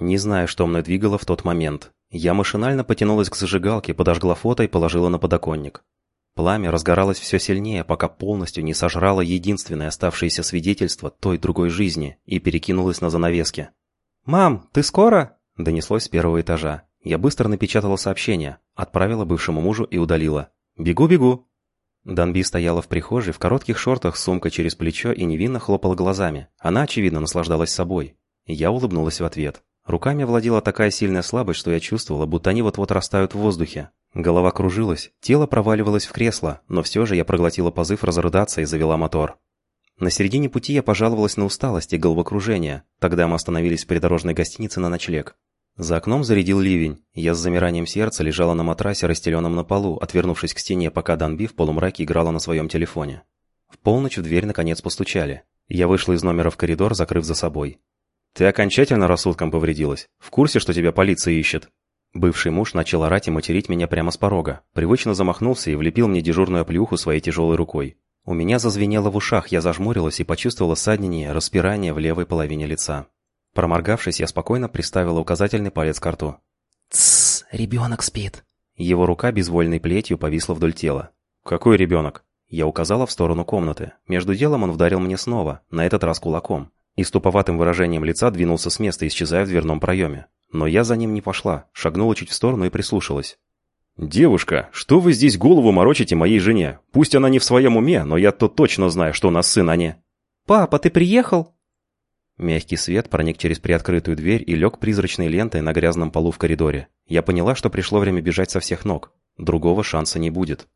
Не знаю, что мной двигало в тот момент. Я машинально потянулась к зажигалке, подожгла фото и положила на подоконник. Пламя разгоралось все сильнее, пока полностью не сожрало единственное оставшееся свидетельство той другой жизни и перекинулось на занавески. «Мам, ты скоро?» – донеслось с первого этажа. Я быстро напечатала сообщение, отправила бывшему мужу и удалила. «Бегу-бегу!» Данби стояла в прихожей в коротких шортах с сумкой через плечо и невинно хлопала глазами. Она, очевидно, наслаждалась собой. Я улыбнулась в ответ. Руками владела такая сильная слабость, что я чувствовала, будто они вот-вот растают в воздухе. Голова кружилась, тело проваливалось в кресло, но все же я проглотила позыв разрыдаться и завела мотор. На середине пути я пожаловалась на усталость и головокружение. Тогда мы остановились в придорожной гостинице на ночлег. За окном зарядил ливень. Я с замиранием сердца лежала на матрасе, расстеленном на полу, отвернувшись к стене, пока Данби в полумраке играла на своем телефоне. В полночь в дверь наконец постучали. Я вышла из номера в коридор, закрыв за собой. «Ты окончательно рассудком повредилась? В курсе, что тебя полиция ищет?» Бывший муж начал орать и материть меня прямо с порога. Привычно замахнулся и влепил мне дежурную оплеуху своей тяжелой рукой. У меня зазвенело в ушах, я зажмурилась и почувствовала саднение, распирание в левой половине лица. Проморгавшись, я спокойно приставила указательный палец к рту. «Тссс, ребенок спит». Его рука безвольной плетью повисла вдоль тела. «Какой ребенок?» Я указала в сторону комнаты. Между делом он вдарил мне снова, на этот раз кулаком. И с туповатым выражением лица двинулся с места, исчезая в дверном проеме. Но я за ним не пошла, шагнула чуть в сторону и прислушалась. «Девушка, что вы здесь голову морочите моей жене? Пусть она не в своем уме, но я-то точно знаю, что у нас сын, а не...» «Папа, ты приехал?» Мягкий свет проник через приоткрытую дверь и лег призрачной лентой на грязном полу в коридоре. Я поняла, что пришло время бежать со всех ног. Другого шанса не будет.